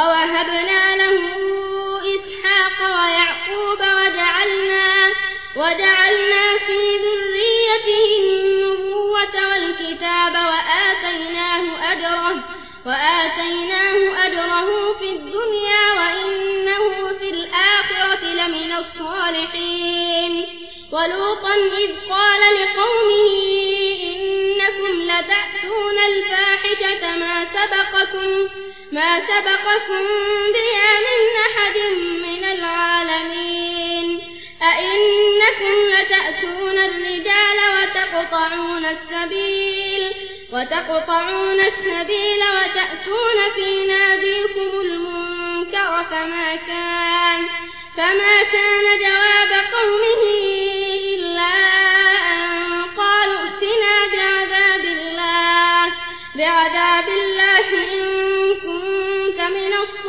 ووهبنا له إسحاق ويعقوب وجعلنا, وجعلنا في ذريته النبوة والكتاب وآتيناه أجره, وآتيناه أجره في الدنيا وإنه في الآخرة لمن الصالحين. ولوطا إذ قال لقومه إنكم لتأتون الفاحشة ما سبقكم ما سبقكم بها من أحد من العالمين. أئنكم لتأتون الرجال وتقطعون السبيل وتقطعون السبيل وتأتون في ناديكم المنكر فما كان فما كان جواب قومه إلا أن قالوا ائتنا بعذاب الله بعذاب الله إن من الطيب